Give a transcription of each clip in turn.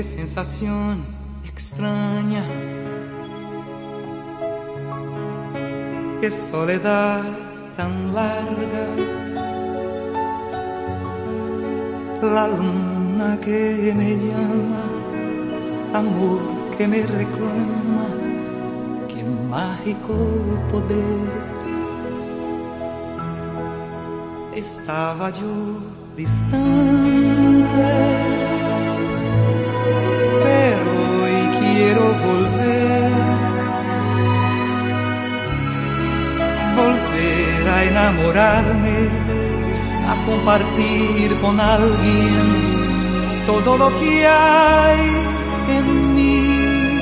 sensación extraña. Qué soledad tan larga. La luna que me llama, amor que me reclama, qué mágico poder. Estaba yo distante, enamorarme, a compartir con alguien todo lo que hay en mí.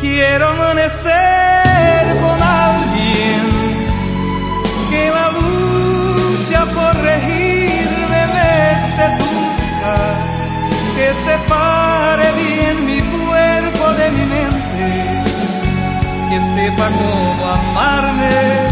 Quiero amanecer con alguien que la lucha por regirme me seduzca, que separe bien mi cuerpo de mi mente, que sepa cómo amarme,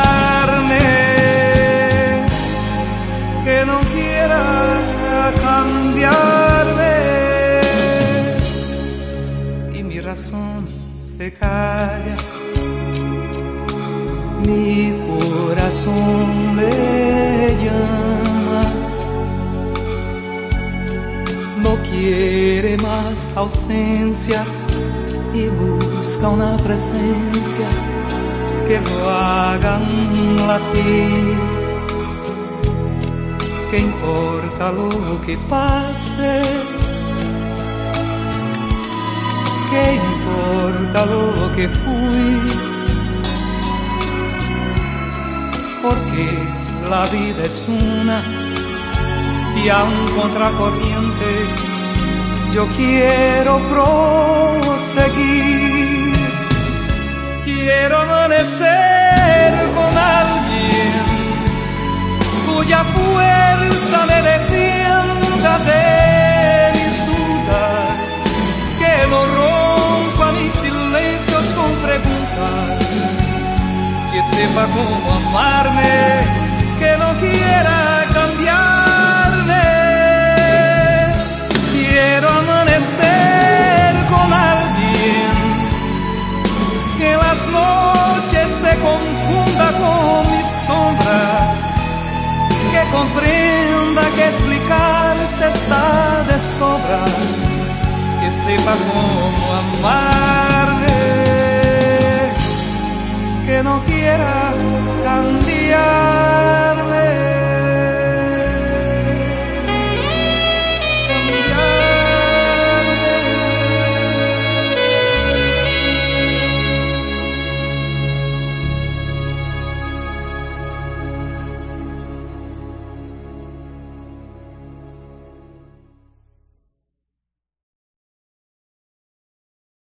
Y mi razón se calla, mi corazón le llama no quiere más ausencias y busca una presencia que lo hagan latir. ¿Qué importa lo que pase? Importa lo que fui? Porque la vida es una y aún contracorriente yo quiero proseguir. Quiero amanecer con sepa cómo amarme, que no quiera cambiarme. Quiero amanecer con alguien que las noches se confunda con mi sombra, que comprenda que explicarse está de sobra, que sepa cómo amarme, no quiera cambiarme.